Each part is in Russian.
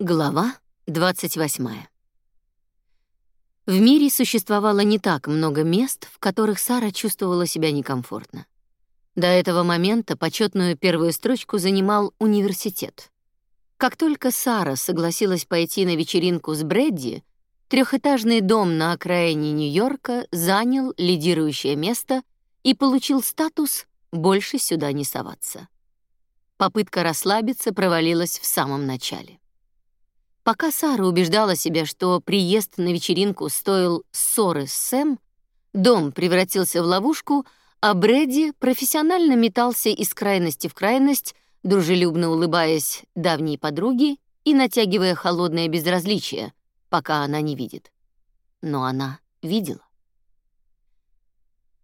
Глава 28. В мире существовало не так много мест, в которых Сара чувствовала себя некомфортно. До этого момента почетную первую строчку занимал университет. Как только Сара согласилась пойти на вечеринку с Брэдди, трехэтажный дом на окраине Нью-Йорка занял лидирующее место и получил статус «больше сюда не соваться». Попытка расслабиться провалилась в самом начале. Пока Сара убеждала себя, что приезд на вечеринку стоил ссоры с Сэм, дом превратился в ловушку, а Брэдди профессионально метался из крайности в крайность, дружелюбно улыбаясь давней подруге и натягивая холодное безразличие, пока она не видит. Но она видела.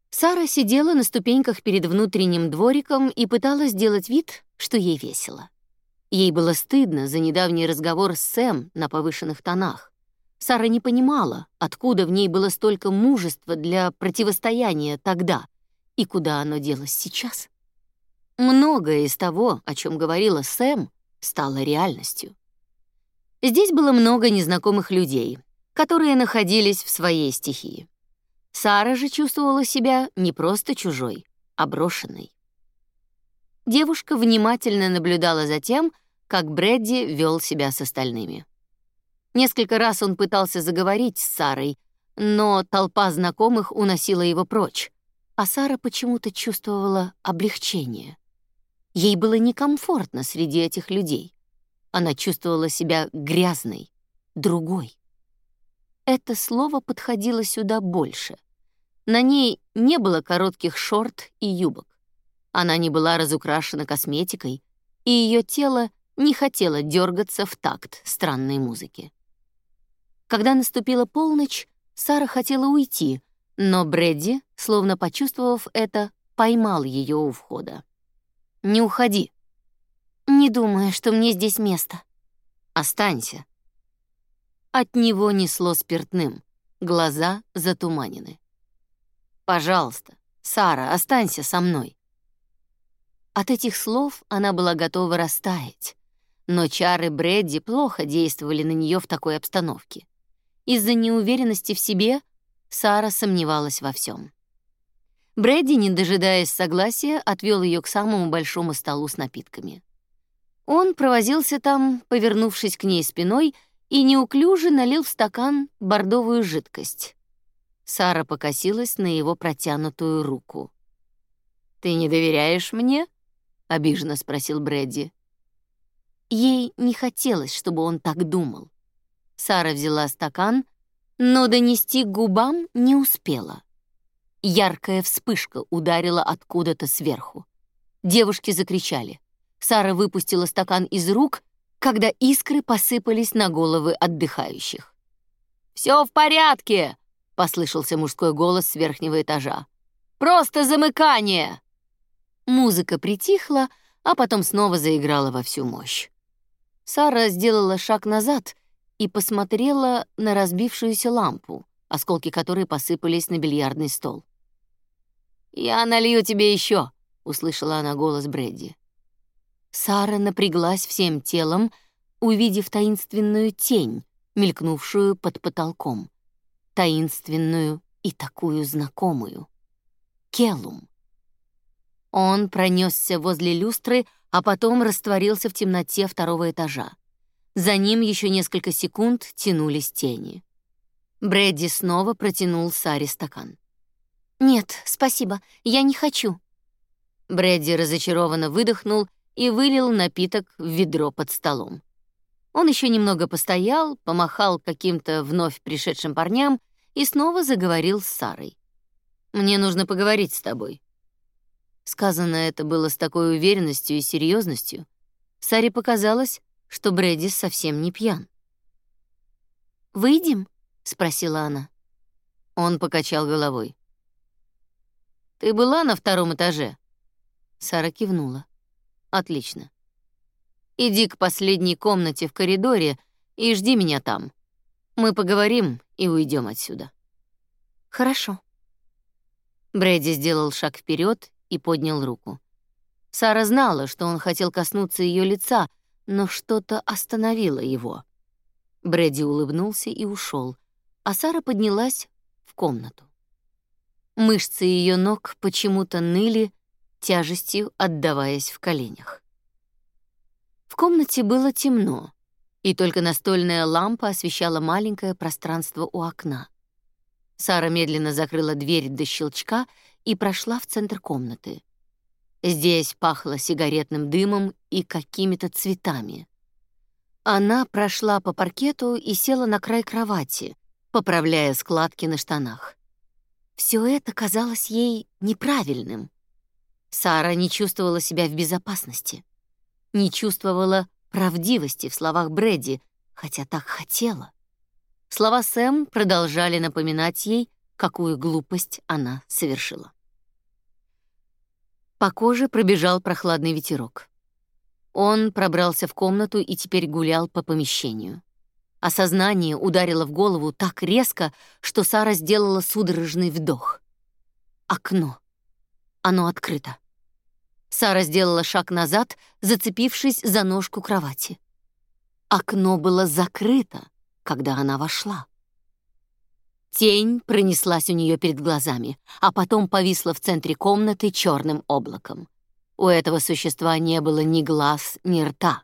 Сара сидела на ступеньках перед внутренним двориком и пыталась сделать вид, что ей весело. Ей было стыдно за недавний разговор с Сэм на повышенных тонах. Сара не понимала, откуда в ней было столько мужества для противостояния тогда и куда оно делось сейчас. Многое из того, о чем говорила Сэм, стало реальностью. Здесь было много незнакомых людей, которые находились в своей стихии. Сара же чувствовала себя не просто чужой, а брошенной. Девушка внимательно наблюдала за тем, как Брэдди вел себя с остальными. Несколько раз он пытался заговорить с Сарой, но толпа знакомых уносила его прочь, а Сара почему-то чувствовала облегчение. Ей было некомфортно среди этих людей. Она чувствовала себя грязной, другой. Это слово подходило сюда больше. На ней не было коротких шорт и юбок. Она не была разукрашена косметикой, и ее тело не хотела дергаться в такт странной музыки. Когда наступила полночь, Сара хотела уйти, но Бредди, словно почувствовав это, поймал ее у входа. «Не уходи». «Не думаю, что мне здесь место». «Останься». От него несло спиртным, глаза затуманены. «Пожалуйста, Сара, останься со мной». От этих слов она была готова растаять, но чары Брэдди плохо действовали на нее в такой обстановке. Из-за неуверенности в себе Сара сомневалась во всем. Брэдди, не дожидаясь согласия, отвел ее к самому большому столу с напитками. Он провозился там, повернувшись к ней спиной, и неуклюже налил в стакан бордовую жидкость. Сара покосилась на его протянутую руку. «Ты не доверяешь мне?» — обиженно спросил Брэдди. Ей не хотелось, чтобы он так думал. Сара взяла стакан, но донести к губам не успела. Яркая вспышка ударила откуда-то сверху. Девушки закричали. Сара выпустила стакан из рук, когда искры посыпались на головы отдыхающих. «Все в порядке!» — послышался мужской голос с верхнего этажа. «Просто замыкание!» Музыка притихла, а потом снова заиграла во всю мощь. Сара сделала шаг назад и посмотрела на разбившуюся лампу, осколки которой посыпались на бильярдный стол. «Я налью тебе еще», — услышала она голос Брэдди. Сара напряглась всем телом, увидев таинственную тень, мелькнувшую под потолком. Таинственную и такую знакомую. Келум. Он пронесся возле люстры, а потом растворился в темноте второго этажа. За ним еще несколько секунд тянулись тени. Брэдди снова протянул Саре стакан. «Нет, спасибо, я не хочу». Брэдди разочарованно выдохнул и вылил напиток в ведро под столом. Он еще немного постоял, помахал каким-то вновь пришедшим парням и снова заговорил с Сарой. «Мне нужно поговорить с тобой. Сказано это было с такой уверенностью и серьезностью. Саре показалось, что Брэди совсем не пьян. «Выйдем?» — спросила она. Он покачал головой. «Ты была на втором этаже?» Сара кивнула. «Отлично. Иди к последней комнате в коридоре и жди меня там. Мы поговорим и уйдем отсюда». «Хорошо». Брэди сделал шаг вперед и поднял руку. Сара знала, что он хотел коснуться ее лица, но что-то остановило его. Брэди улыбнулся и ушел, а Сара поднялась в комнату. Мышцы ее ног почему-то ныли, тяжестью отдаваясь в коленях. В комнате было темно, и только настольная лампа освещала маленькое пространство у окна. Сара медленно закрыла дверь до щелчка и прошла в центр комнаты. Здесь пахло сигаретным дымом и какими-то цветами. Она прошла по паркету и села на край кровати, поправляя складки на штанах. Все это казалось ей неправильным. Сара не чувствовала себя в безопасности, не чувствовала правдивости в словах Брэди, хотя так хотела. Слова Сэм продолжали напоминать ей, какую глупость она совершила. По коже пробежал прохладный ветерок. Он пробрался в комнату и теперь гулял по помещению. Осознание ударило в голову так резко, что Сара сделала судорожный вдох. Окно. Оно открыто. Сара сделала шаг назад, зацепившись за ножку кровати. Окно было закрыто, когда она вошла. Тень пронеслась у нее перед глазами, а потом повисла в центре комнаты черным облаком. У этого существа не было ни глаз, ни рта.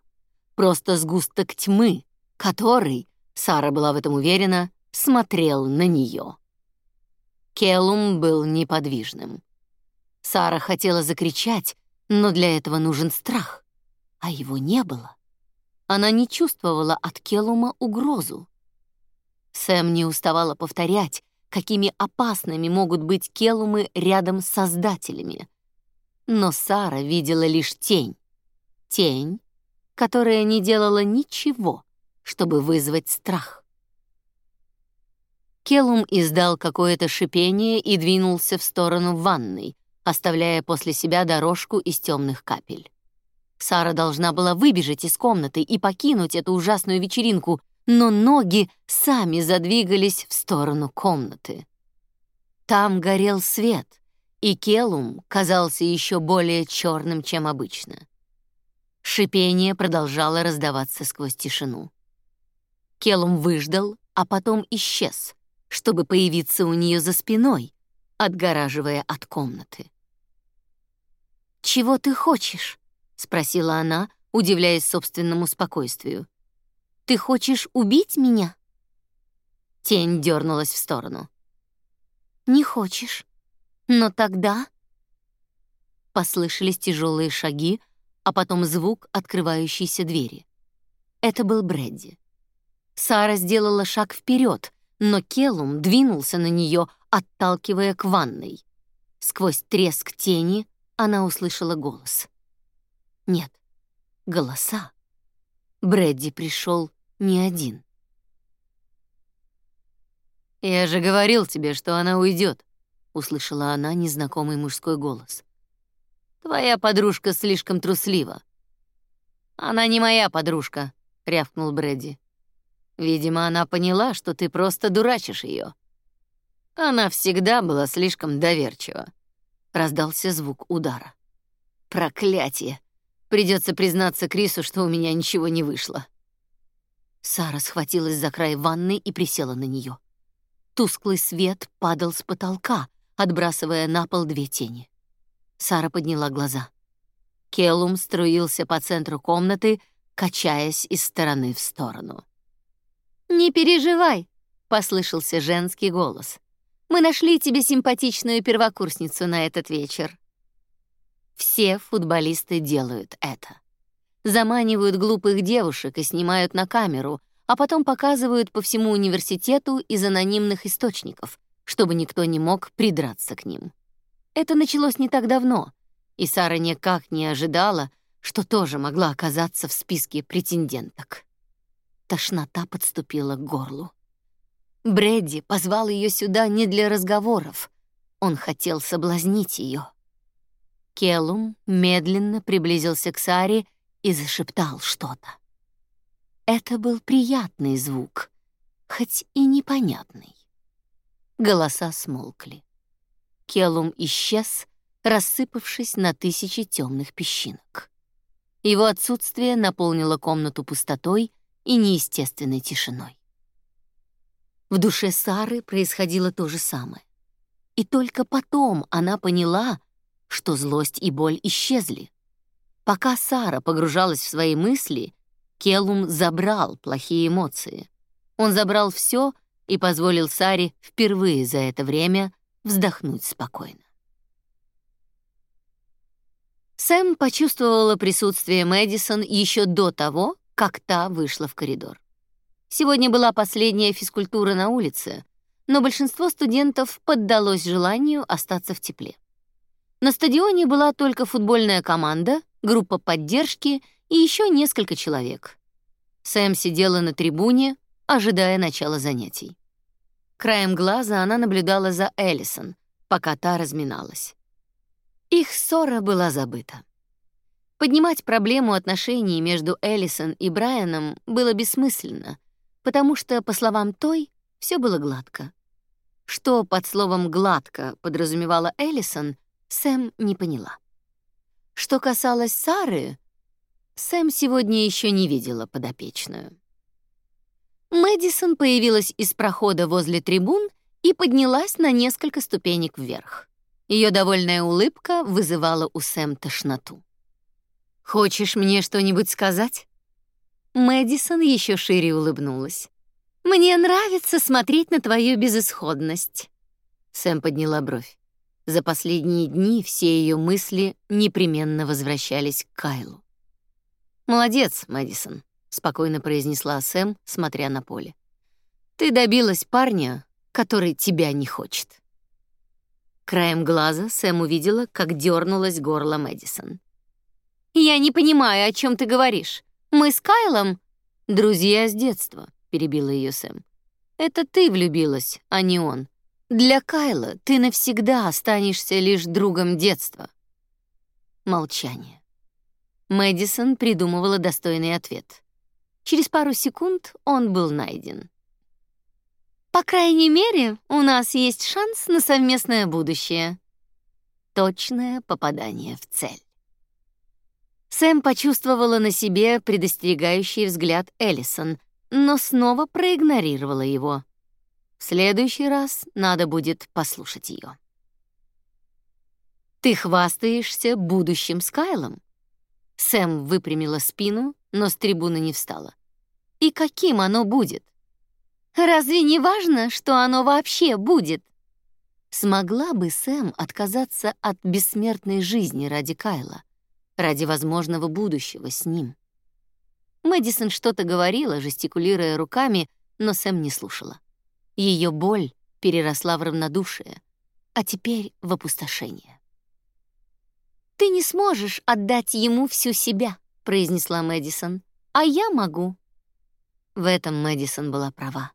Просто сгусток тьмы, который, Сара была в этом уверена, смотрел на нее. Келум был неподвижным. Сара хотела закричать, но для этого нужен страх, а его не было. Она не чувствовала от Келума угрозу. Сэм не уставала повторять, какими опасными могут быть Келумы рядом с создателями. Но Сара видела лишь тень. Тень, которая не делала ничего, чтобы вызвать страх. Келум издал какое-то шипение и двинулся в сторону ванной, оставляя после себя дорожку из темных капель. Сара должна была выбежать из комнаты и покинуть эту ужасную вечеринку, но ноги сами задвигались в сторону комнаты. Там горел свет, и Келум казался еще более черным, чем обычно. Шипение продолжало раздаваться сквозь тишину. Келум выждал, а потом исчез, чтобы появиться у нее за спиной, отгораживая от комнаты. «Чего ты хочешь?» — спросила она, удивляясь собственному спокойствию. «Ты хочешь убить меня?» Тень дернулась в сторону. «Не хочешь. Но тогда...» Послышались тяжелые шаги, а потом звук открывающейся двери. Это был Брэдди. Сара сделала шаг вперед, но Келум двинулся на нее, отталкивая к ванной. Сквозь треск тени она услышала голос. Нет, голоса. Брэдди пришел не один. «Я же говорил тебе, что она уйдет», — услышала она незнакомый мужской голос. «Твоя подружка слишком труслива». «Она не моя подружка», — рявкнул Брэдди. «Видимо, она поняла, что ты просто дурачишь ее. Она всегда была слишком доверчива. Раздался звук удара. Проклятие! Придется признаться Крису, что у меня ничего не вышло. Сара схватилась за край ванны и присела на нее. Тусклый свет падал с потолка, отбрасывая на пол две тени. Сара подняла глаза. Келум струился по центру комнаты, качаясь из стороны в сторону. «Не переживай», — послышался женский голос. Мы нашли тебе симпатичную первокурсницу на этот вечер. Все футболисты делают это. Заманивают глупых девушек и снимают на камеру, а потом показывают по всему университету из анонимных источников, чтобы никто не мог придраться к ним. Это началось не так давно, и Сара никак не ожидала, что тоже могла оказаться в списке претенденток. Тошнота подступила к горлу. Бредди позвал ее сюда не для разговоров. Он хотел соблазнить ее. Келум медленно приблизился к Саре и зашептал что-то. Это был приятный звук, хоть и непонятный. Голоса смолкли. Келум исчез, рассыпавшись на тысячи темных песчинок. Его отсутствие наполнило комнату пустотой и неестественной тишиной. В душе Сары происходило то же самое. И только потом она поняла, что злость и боль исчезли. Пока Сара погружалась в свои мысли, Келум забрал плохие эмоции. Он забрал все и позволил Саре впервые за это время вздохнуть спокойно. Сэм почувствовала присутствие Мэдисон еще до того, как та вышла в коридор. Сегодня была последняя физкультура на улице, но большинство студентов поддалось желанию остаться в тепле. На стадионе была только футбольная команда, группа поддержки и еще несколько человек. Сэм сидела на трибуне, ожидая начала занятий. Краем глаза она наблюдала за Эллисон, пока та разминалась. Их ссора была забыта. Поднимать проблему отношений между Эллисон и Брайаном было бессмысленно, потому что, по словам той, все было гладко. Что под словом «гладко» подразумевала Эллисон, Сэм не поняла. Что касалось Сары, Сэм сегодня еще не видела подопечную. Мэдисон появилась из прохода возле трибун и поднялась на несколько ступенек вверх. Ее довольная улыбка вызывала у Сэм тошноту. «Хочешь мне что-нибудь сказать?» Мэдисон еще шире улыбнулась. «Мне нравится смотреть на твою безысходность». Сэм подняла бровь. За последние дни все ее мысли непременно возвращались к Кайлу. «Молодец, Мэдисон», — спокойно произнесла Сэм, смотря на поле. «Ты добилась парня, который тебя не хочет». Краем глаза Сэм увидела, как дернулось горло Мэдисон. «Я не понимаю, о чем ты говоришь. Мы с Кайлом...» «Друзья с детства», — перебила ее Сэм. «Это ты влюбилась, а не он. Для Кайла ты навсегда останешься лишь другом детства». Молчание. Мэдисон придумывала достойный ответ. Через пару секунд он был найден. По крайней мере, у нас есть шанс на совместное будущее. Точное попадание в цель. Сэм почувствовала на себе предостерегающий взгляд Эллисон, но снова проигнорировала его. В следующий раз надо будет послушать ее. Ты хвастаешься будущим Скайлом? Сэм выпрямила спину, но с трибуны не встала. И каким оно будет? Разве не важно, что оно вообще будет? Смогла бы Сэм отказаться от бессмертной жизни ради Кайла, ради возможного будущего с ним? Мэдисон что-то говорила, жестикулируя руками, но Сэм не слушала. Ее боль переросла в равнодушие, а теперь в опустошение. Ты не сможешь отдать ему всю себя, произнесла Мэдисон. А я могу. В этом Мэдисон была права.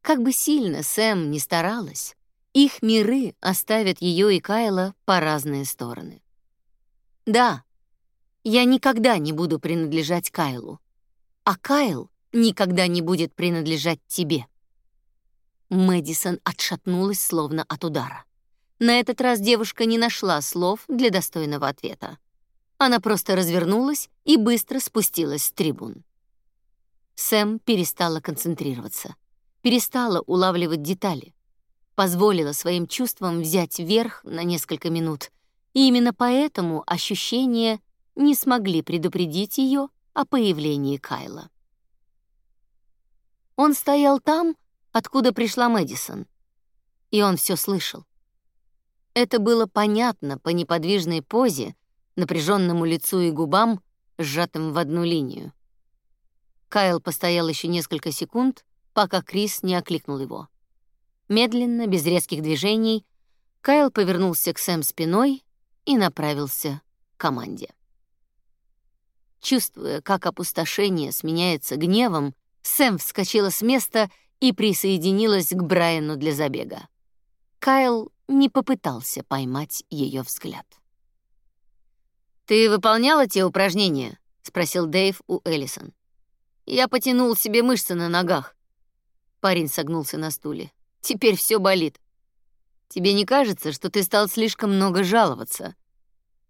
Как бы сильно Сэм ни старалась, их миры оставят ее и Кайла по разные стороны. Да, я никогда не буду принадлежать Кайлу, а Кайл никогда не будет принадлежать тебе. Мэдисон отшатнулась словно от удара. На этот раз девушка не нашла слов для достойного ответа. Она просто развернулась и быстро спустилась с трибун. Сэм перестала концентрироваться, перестала улавливать детали, позволила своим чувствам взять верх на несколько минут, и именно поэтому ощущения не смогли предупредить ее о появлении Кайла. Он стоял там, откуда пришла Мэдисон, и он все слышал. Это было понятно по неподвижной позе, напряженному лицу и губам, сжатым в одну линию. Кайл постоял еще несколько секунд, пока Крис не окликнул его. Медленно, без резких движений, Кайл повернулся к Сэм спиной и направился к команде. Чувствуя, как опустошение сменяется гневом, Сэм вскочила с места и присоединилась к Брайану для забега. Кайл не попытался поймать ее взгляд. «Ты выполняла те упражнения?» — спросил Дэйв у Эллисон. «Я потянул себе мышцы на ногах». Парень согнулся на стуле. «Теперь все болит. Тебе не кажется, что ты стал слишком много жаловаться?»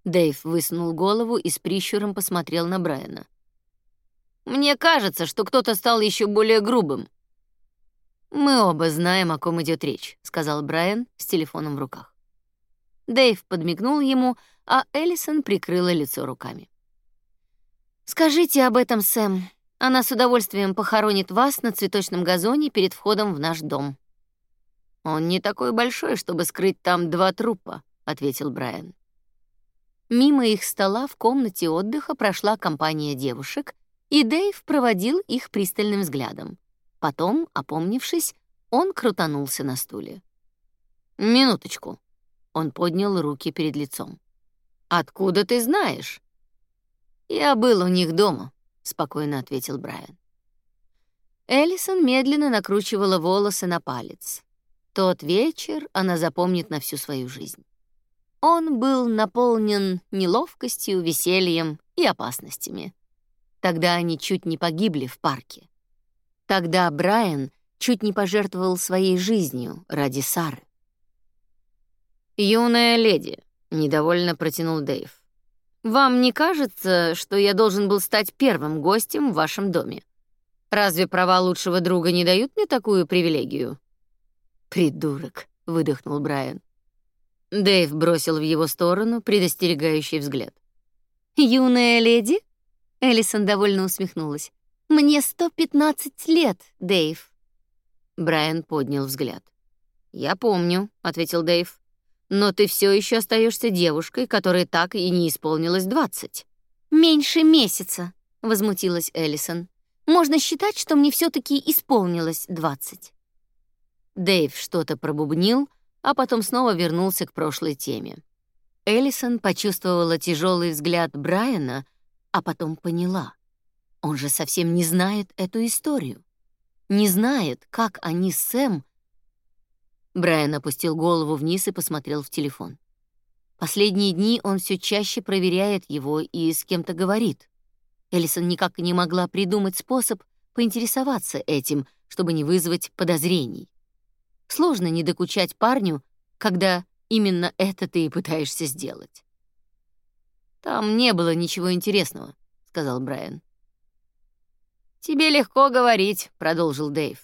Дэйв высунул голову и с прищуром посмотрел на Брайана. Мне кажется, что кто-то стал еще более грубым. Мы оба знаем, о ком идет речь, сказал Брайан с телефоном в руках. Дэйв подмигнул ему, а Эллисон прикрыла лицо руками. Скажите об этом, Сэм. Она с удовольствием похоронит вас на цветочном газоне перед входом в наш дом. Он не такой большой, чтобы скрыть там два трупа, ответил Брайан. Мимо их стола в комнате отдыха прошла компания девушек, и Дэйв проводил их пристальным взглядом. Потом, опомнившись, он крутанулся на стуле. «Минуточку». Он поднял руки перед лицом. «Откуда ты знаешь?» «Я был у них дома», — спокойно ответил Брайан. Эллисон медленно накручивала волосы на палец. Тот вечер она запомнит на всю свою жизнь. Он был наполнен неловкостью, весельем и опасностями. Тогда они чуть не погибли в парке. Тогда Брайан чуть не пожертвовал своей жизнью ради Сары. «Юная леди», — недовольно протянул Дэйв. «Вам не кажется, что я должен был стать первым гостем в вашем доме? Разве права лучшего друга не дают мне такую привилегию?» «Придурок», — выдохнул Брайан. Дэйв бросил в его сторону предостерегающий взгляд. «Юная леди?» Эллисон довольно усмехнулась. Мне 115 лет, Дэйв. Брайан поднял взгляд. Я помню, ответил Дэйв. Но ты все еще остаешься девушкой, которой так и не исполнилось 20. Меньше месяца, возмутилась Эллисон. Можно считать, что мне все таки исполнилось 20. Дэйв что-то пробубнил, а потом снова вернулся к прошлой теме. Эллисон почувствовала тяжелый взгляд Брайана, а потом поняла. Он же совсем не знает эту историю. Не знает, как они с Сэм... Брайан опустил голову вниз и посмотрел в телефон. Последние дни он все чаще проверяет его и с кем-то говорит. Элисон никак не могла придумать способ поинтересоваться этим, чтобы не вызвать подозрений. Сложно не докучать парню, когда именно это ты и пытаешься сделать. Там не было ничего интересного, сказал Брайан. Тебе легко говорить, продолжил Дэйв.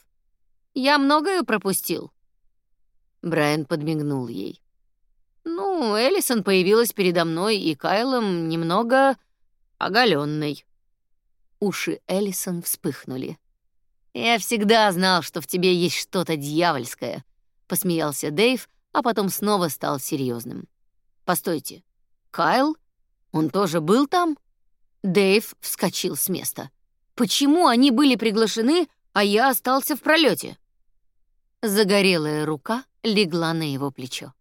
Я многое пропустил. Брайан подмигнул ей. Ну, Эллисон появилась передо мной и Кайлом немного оголенной. Уши Эллисон вспыхнули. Я всегда знал, что в тебе есть что-то дьявольское, посмеялся Дэйв, а потом снова стал серьезным. Постойте. Кайл? Он тоже был там? Дэйв вскочил с места. Почему они были приглашены, а я остался в пролете? Загорелая рука легла на его плечо.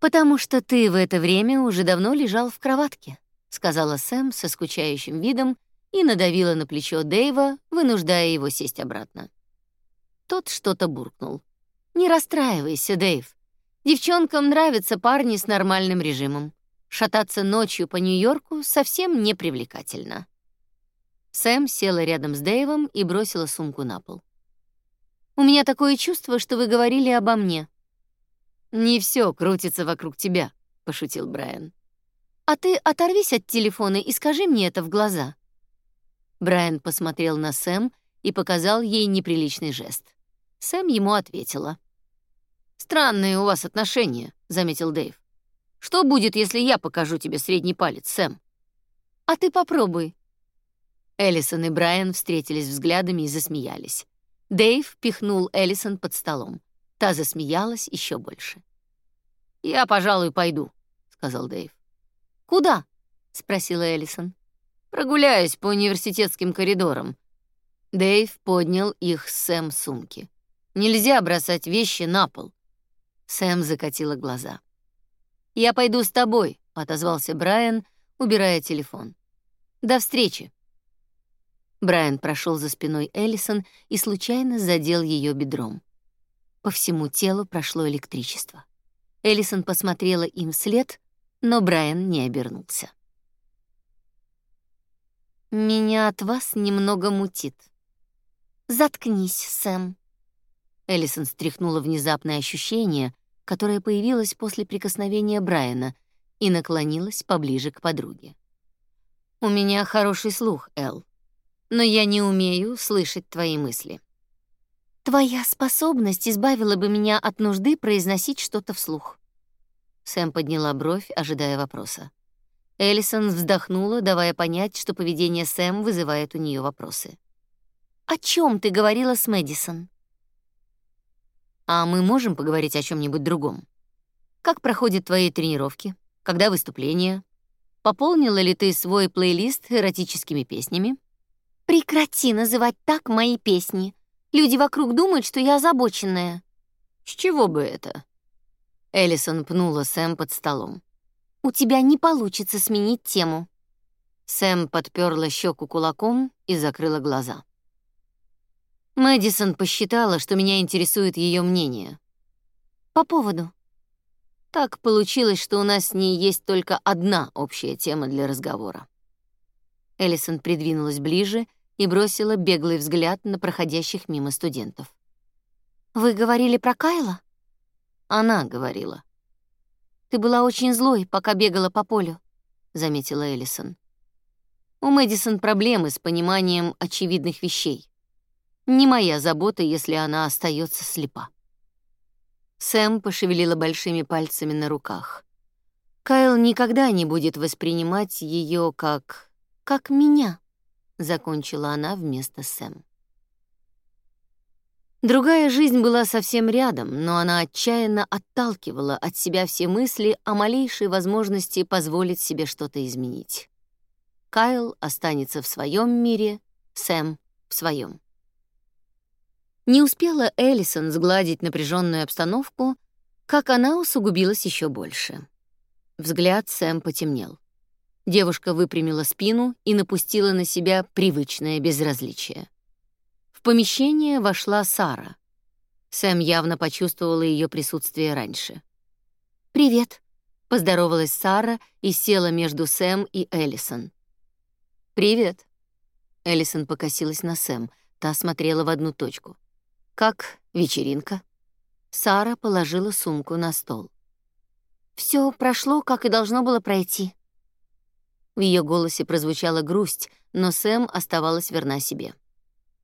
Потому что ты в это время уже давно лежал в кроватке, сказала Сэм со скучающим видом и надавила на плечо Дэйва, вынуждая его сесть обратно. Тот что-то буркнул. Не расстраивайся, Дэйв. Девчонкам нравятся парни с нормальным режимом. Шататься ночью по Нью-Йорку совсем не привлекательно. Сэм села рядом с Дэйвом и бросила сумку на пол. У меня такое чувство, что вы говорили обо мне. Не все крутится вокруг тебя, пошутил Брайан. А ты оторвись от телефона и скажи мне это в глаза. Брайан посмотрел на Сэм и показал ей неприличный жест. Сэм ему ответила. Странные у вас отношения, заметил Дэйв. Что будет, если я покажу тебе средний палец, Сэм? А ты попробуй. Эллисон и Брайан встретились взглядами и засмеялись. Дэйв пихнул Эллисон под столом. Та засмеялась еще больше. «Я, пожалуй, пойду», — сказал Дэйв. «Куда?» — спросила Эллисон. «Прогуляюсь по университетским коридорам». Дэйв поднял их с Сэм сумки. «Нельзя бросать вещи на пол». Сэм закатила глаза. «Я пойду с тобой», — отозвался Брайан, убирая телефон. «До встречи». Брайан прошел за спиной Эллисон и случайно задел ее бедром. По всему телу прошло электричество. Эллисон посмотрела им вслед, но Брайан не обернулся. «Меня от вас немного мутит». «Заткнись, Сэм». Эллисон стряхнула внезапное ощущение, которое появилось после прикосновения Брайана, и наклонилась поближе к подруге. «У меня хороший слух, Эл, но я не умею слышать твои мысли». «Твоя способность избавила бы меня от нужды произносить что-то вслух». Сэм подняла бровь, ожидая вопроса. Эллисон вздохнула, давая понять, что поведение Сэм вызывает у нее вопросы. «О чем ты говорила с Мэдисон?» «А мы можем поговорить о чем нибудь другом? Как проходят твои тренировки? Когда выступления? Пополнила ли ты свой плейлист эротическими песнями?» «Прекрати называть так мои песни. Люди вокруг думают, что я озабоченная». «С чего бы это?» Эллисон пнула Сэм под столом. «У тебя не получится сменить тему». Сэм подперла щеку кулаком и закрыла глаза. Мэдисон посчитала, что меня интересует ее мнение. По поводу. Так получилось, что у нас с ней есть только одна общая тема для разговора. Эллисон придвинулась ближе и бросила беглый взгляд на проходящих мимо студентов. «Вы говорили про Кайла?» Она говорила. «Ты была очень злой, пока бегала по полю», — заметила Эллисон. «У Мэдисон проблемы с пониманием очевидных вещей. Не моя забота, если она остается слепа. Сэм пошевелила большими пальцами на руках. Кайл никогда не будет воспринимать ее как как меня, закончила она вместо Сэм. Другая жизнь была совсем рядом, но она отчаянно отталкивала от себя все мысли о малейшей возможности позволить себе что-то изменить. Кайл останется в своем мире, Сэм — в своем. Не успела Эллисон сгладить напряженную обстановку, как она усугубилась еще больше. Взгляд Сэм потемнел. Девушка выпрямила спину и напустила на себя привычное безразличие. В помещение вошла Сара. Сэм явно почувствовала ее присутствие раньше. «Привет», — поздоровалась Сара и села между Сэм и Эллисон. «Привет». Эллисон покосилась на Сэм, та смотрела в одну точку. Как вечеринка? Сара положила сумку на стол. Все прошло, как и должно было пройти. В ее голосе прозвучала грусть, но Сэм оставалась верна себе.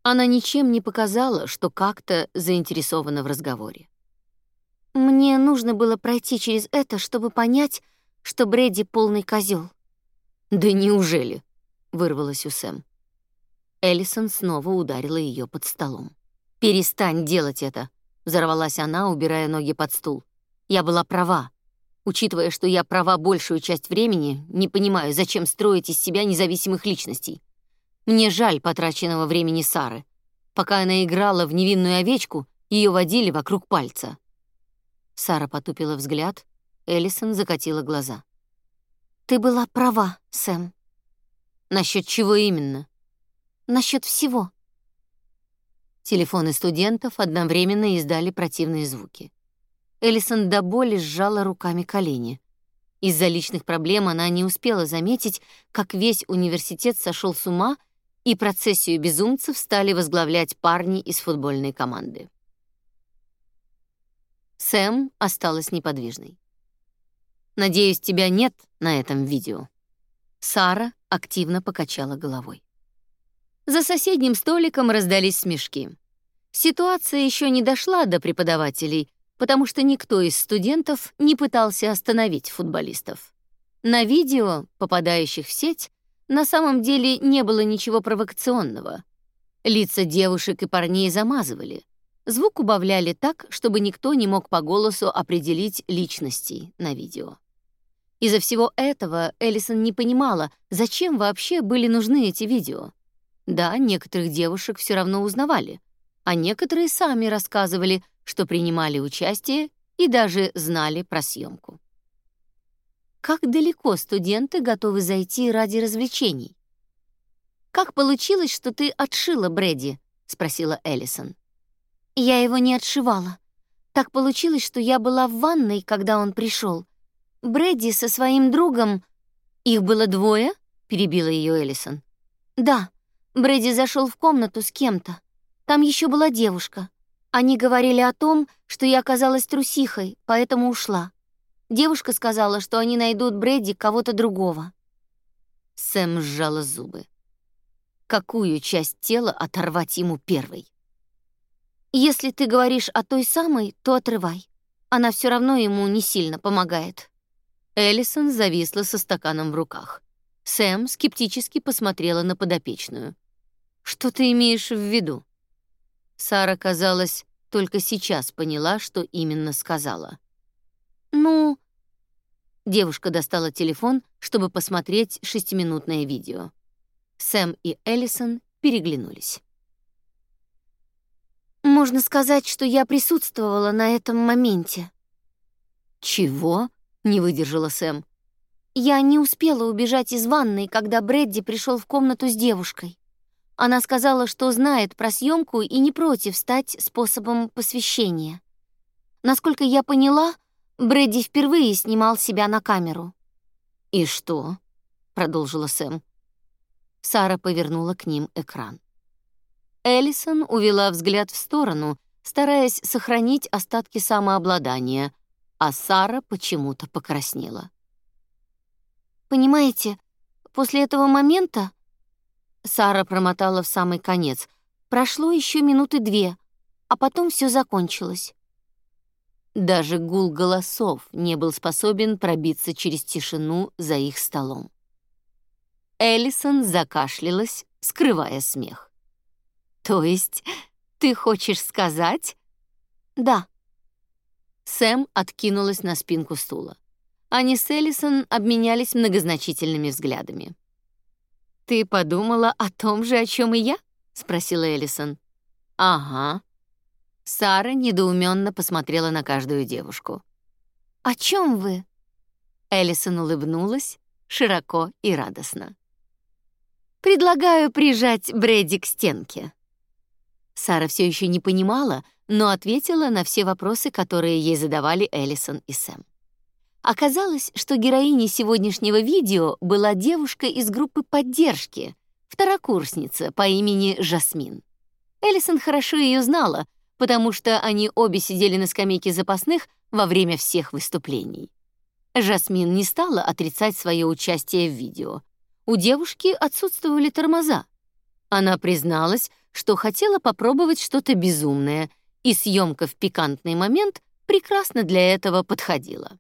Она ничем не показала, что как-то заинтересована в разговоре. Мне нужно было пройти через это, чтобы понять, что Брэди полный козел. Да неужели? вырвалось у Сэм. Эллисон снова ударила ее под столом. «Перестань делать это», — взорвалась она, убирая ноги под стул. «Я была права. Учитывая, что я права большую часть времени, не понимаю, зачем строить из себя независимых личностей. Мне жаль потраченного времени Сары. Пока она играла в невинную овечку, ее водили вокруг пальца». Сара потупила взгляд, Эллисон закатила глаза. «Ты была права, Сэм». «Насчет чего именно?» «Насчет всего», Телефоны студентов одновременно издали противные звуки. Эллисон до боли сжала руками колени. Из-за личных проблем она не успела заметить, как весь университет сошел с ума, и процессию безумцев стали возглавлять парни из футбольной команды. Сэм осталась неподвижной. «Надеюсь, тебя нет на этом видео». Сара активно покачала головой. За соседним столиком раздались смешки. Ситуация еще не дошла до преподавателей, потому что никто из студентов не пытался остановить футболистов. На видео, попадающих в сеть, на самом деле не было ничего провокационного. Лица девушек и парней замазывали. Звук убавляли так, чтобы никто не мог по голосу определить личностей на видео. Из-за всего этого Эллисон не понимала, зачем вообще были нужны эти видео. Да, некоторых девушек все равно узнавали, а некоторые сами рассказывали, что принимали участие и даже знали про съемку. Как далеко студенты готовы зайти ради развлечений? Как получилось, что ты отшила Брэди? спросила Эллисон. Я его не отшивала. Так получилось, что я была в ванной, когда он пришел. Брэди со своим другом. Их было двое? перебила ее Эллисон. Да. Брэди зашел в комнату с кем-то. Там еще была девушка. Они говорили о том, что я оказалась трусихой, поэтому ушла. Девушка сказала, что они найдут Брэдди кого-то другого. Сэм сжала зубы. Какую часть тела оторвать ему первой? Если ты говоришь о той самой, то отрывай. Она все равно ему не сильно помогает. Эллисон зависла со стаканом в руках. Сэм скептически посмотрела на подопечную. Что ты имеешь в виду? Сара, казалось, только сейчас поняла, что именно сказала. Ну, девушка достала телефон, чтобы посмотреть шестиминутное видео. Сэм и Эллисон переглянулись. Можно сказать, что я присутствовала на этом моменте. Чего? не выдержала Сэм. Я не успела убежать из ванной, когда Брэдди пришел в комнату с девушкой. Она сказала, что знает про съемку и не против стать способом посвящения. Насколько я поняла, Брэдди впервые снимал себя на камеру. «И что?» — продолжила Сэм. Сара повернула к ним экран. Эллисон увела взгляд в сторону, стараясь сохранить остатки самообладания, а Сара почему-то покраснела. «Понимаете, после этого момента Сара промотала в самый конец. Прошло еще минуты две, а потом все закончилось. Даже гул голосов не был способен пробиться через тишину за их столом. Эллисон закашлялась, скрывая смех. «То есть ты хочешь сказать?» «Да». Сэм откинулась на спинку стула. Они с Эллисон обменялись многозначительными взглядами. «Ты подумала о том же, о чем и я?» — спросила Эллисон. «Ага». Сара недоуменно посмотрела на каждую девушку. «О чем вы?» Эллисон улыбнулась широко и радостно. «Предлагаю прижать Брэди к стенке». Сара все еще не понимала, но ответила на все вопросы, которые ей задавали Эллисон и Сэм. Оказалось, что героиней сегодняшнего видео была девушка из группы поддержки, второкурсница по имени Жасмин. Эллисон хорошо ее знала, потому что они обе сидели на скамейке запасных во время всех выступлений. Жасмин не стала отрицать свое участие в видео. У девушки отсутствовали тормоза. Она призналась, что хотела попробовать что-то безумное, и съемка в пикантный момент прекрасно для этого подходила.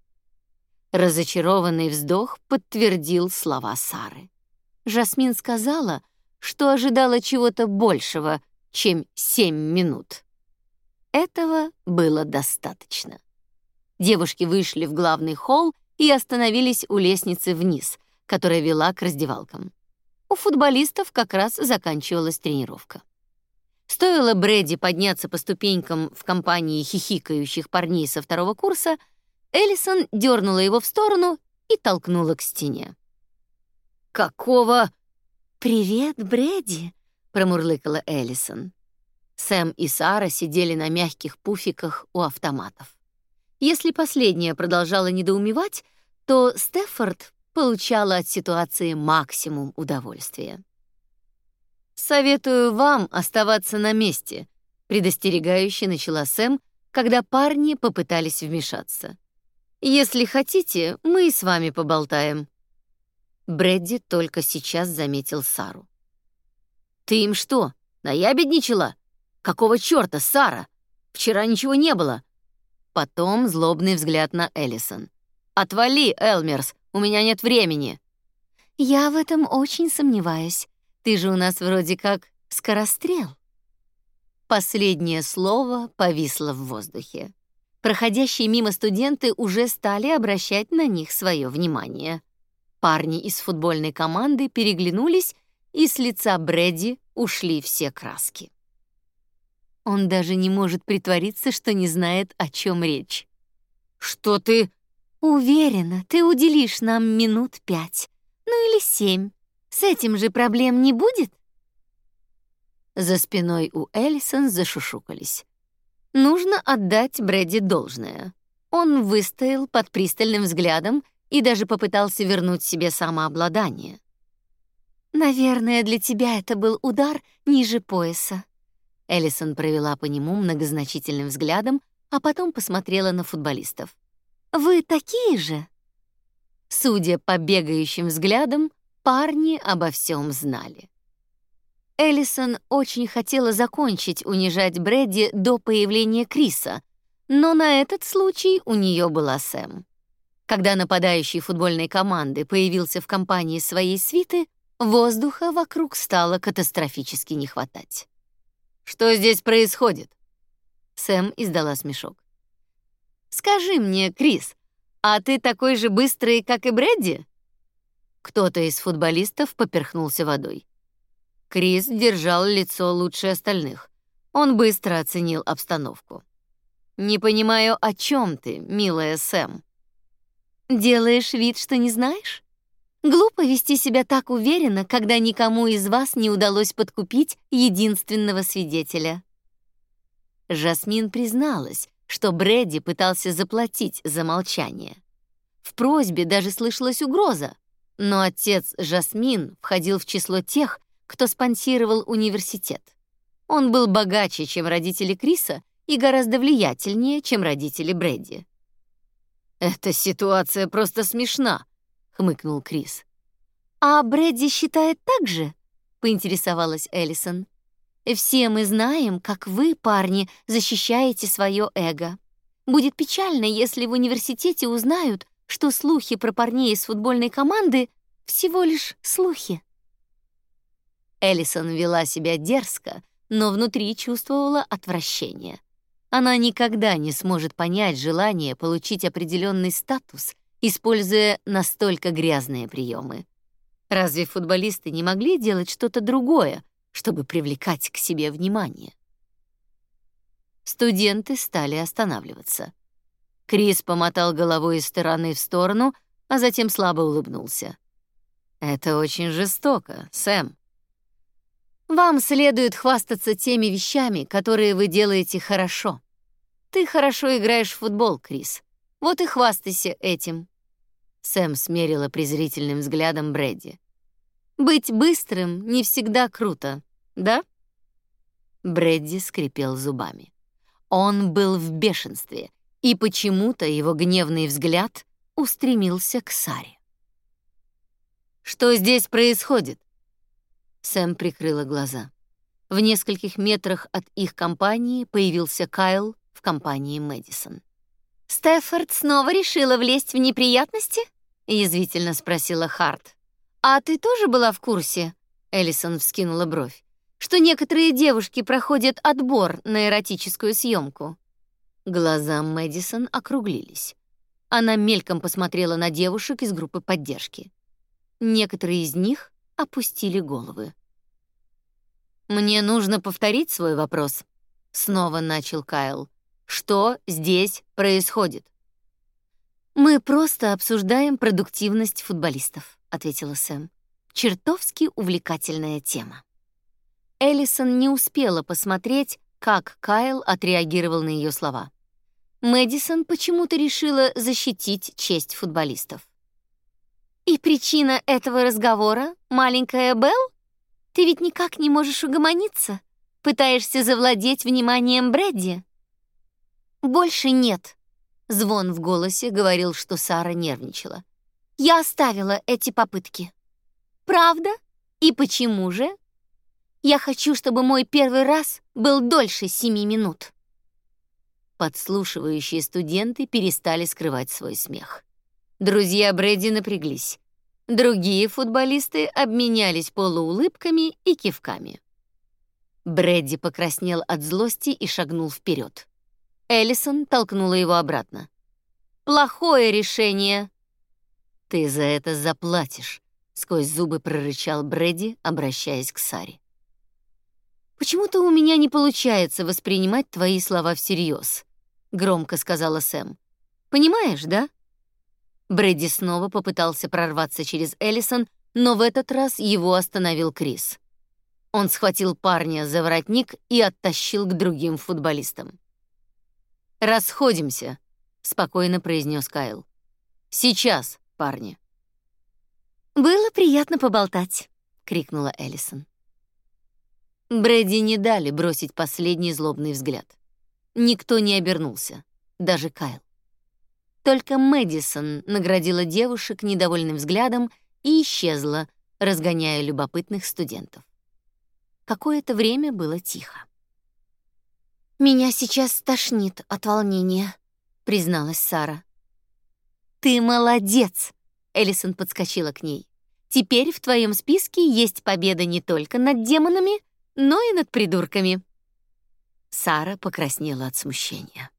Разочарованный вздох подтвердил слова Сары. Жасмин сказала, что ожидала чего-то большего, чем семь минут. Этого было достаточно. Девушки вышли в главный холл и остановились у лестницы вниз, которая вела к раздевалкам. У футболистов как раз заканчивалась тренировка. Стоило Брэди подняться по ступенькам в компании хихикающих парней со второго курса — Эллисон дернула его в сторону и толкнула к стене. «Какого?» «Привет, Брэди», — промурлыкала Эллисон. Сэм и Сара сидели на мягких пуфиках у автоматов. Если последняя продолжала недоумевать, то Стефорд получала от ситуации максимум удовольствия. «Советую вам оставаться на месте», — предостерегающе начала Сэм, когда парни попытались вмешаться. Если хотите, мы и с вами поболтаем. Бредди только сейчас заметил Сару. Ты им что, наябедничала? Какого чёрта, Сара? Вчера ничего не было. Потом злобный взгляд на Эллисон. Отвали, Элмерс, у меня нет времени. Я в этом очень сомневаюсь. Ты же у нас вроде как скорострел. Последнее слово повисло в воздухе проходящие мимо студенты уже стали обращать на них свое внимание. Парни из футбольной команды переглянулись, и с лица Брэди ушли все краски. Он даже не может притвориться, что не знает, о чем речь. «Что ты...» «Уверена, ты уделишь нам минут пять, ну или семь. С этим же проблем не будет?» За спиной у Эллисон зашушукались. Нужно отдать Брэди должное. Он выстоял под пристальным взглядом и даже попытался вернуть себе самообладание. Наверное, для тебя это был удар ниже пояса. Эллисон провела по нему многозначительным взглядом, а потом посмотрела на футболистов. Вы такие же?» Судя по бегающим взглядам, парни обо всем знали. Эллисон очень хотела закончить унижать Брэдди до появления Криса, но на этот случай у нее была Сэм. Когда нападающий футбольной команды появился в компании своей свиты, воздуха вокруг стало катастрофически не хватать. «Что здесь происходит?» Сэм издала смешок. «Скажи мне, Крис, а ты такой же быстрый, как и Брэдди?» Кто-то из футболистов поперхнулся водой. Крис держал лицо лучше остальных. Он быстро оценил обстановку. «Не понимаю, о чем ты, милая Сэм?» «Делаешь вид, что не знаешь? Глупо вести себя так уверенно, когда никому из вас не удалось подкупить единственного свидетеля». Жасмин призналась, что Брэдди пытался заплатить за молчание. В просьбе даже слышалась угроза, но отец Жасмин входил в число тех, кто спонсировал университет. Он был богаче, чем родители Криса, и гораздо влиятельнее, чем родители Брэдди. «Эта ситуация просто смешна», — хмыкнул Крис. «А Брэдди считает так же?» — поинтересовалась Эллисон. Все мы знаем, как вы, парни, защищаете свое эго. Будет печально, если в университете узнают, что слухи про парней из футбольной команды всего лишь слухи. Эллисон вела себя дерзко, но внутри чувствовала отвращение. Она никогда не сможет понять желание получить определенный статус, используя настолько грязные приемы. Разве футболисты не могли делать что-то другое, чтобы привлекать к себе внимание. Студенты стали останавливаться. Крис помотал головой из стороны в сторону, а затем слабо улыбнулся. «Это очень жестоко, Сэм. Вам следует хвастаться теми вещами, которые вы делаете хорошо. Ты хорошо играешь в футбол, Крис. Вот и хвастайся этим». Сэм смерила презрительным взглядом Брэдди. Быть быстрым не всегда круто, да? Бредди скрипел зубами. Он был в бешенстве, и почему-то его гневный взгляд устремился к Саре. Что здесь происходит? Сэм прикрыла глаза. В нескольких метрах от их компании появился Кайл в компании Мэдисон. Стефорд снова решила влезть в неприятности? язвительно спросила Харт. «А ты тоже была в курсе?» Эллисон вскинула бровь. «Что некоторые девушки проходят отбор на эротическую съемку?» Глаза Мэдисон округлились. Она мельком посмотрела на девушек из группы поддержки. Некоторые из них опустили головы. «Мне нужно повторить свой вопрос», — снова начал Кайл. «Что здесь происходит?» «Мы просто обсуждаем продуктивность футболистов», — ответила Сэм. «Чертовски увлекательная тема». Эллисон не успела посмотреть, как Кайл отреагировал на ее слова. Мэдисон почему-то решила защитить честь футболистов. «И причина этого разговора — маленькая Белл? Ты ведь никак не можешь угомониться? Пытаешься завладеть вниманием Брэдди?» «Больше нет», Звон в голосе говорил, что Сара нервничала. Я оставила эти попытки. Правда? И почему же? Я хочу, чтобы мой первый раз был дольше семи минут. Подслушивающие студенты перестали скрывать свой смех. Друзья Брэди напряглись. Другие футболисты обменялись полуулыбками и кивками. Брэдди покраснел от злости и шагнул вперед. Эллисон толкнула его обратно. «Плохое решение!» «Ты за это заплатишь», — сквозь зубы прорычал Брэди, обращаясь к Саре. «Почему-то у меня не получается воспринимать твои слова всерьез», — громко сказала Сэм. «Понимаешь, да?» Брэди снова попытался прорваться через Эллисон, но в этот раз его остановил Крис. Он схватил парня за воротник и оттащил к другим футболистам. «Расходимся», — спокойно произнес Кайл. «Сейчас, парни». «Было приятно поболтать», — крикнула Эллисон. Брэди не дали бросить последний злобный взгляд. Никто не обернулся, даже Кайл. Только Мэдисон наградила девушек недовольным взглядом и исчезла, разгоняя любопытных студентов. Какое-то время было тихо. «Меня сейчас тошнит от волнения», — призналась Сара. «Ты молодец!» — Эллисон подскочила к ней. «Теперь в твоем списке есть победа не только над демонами, но и над придурками». Сара покраснела от смущения.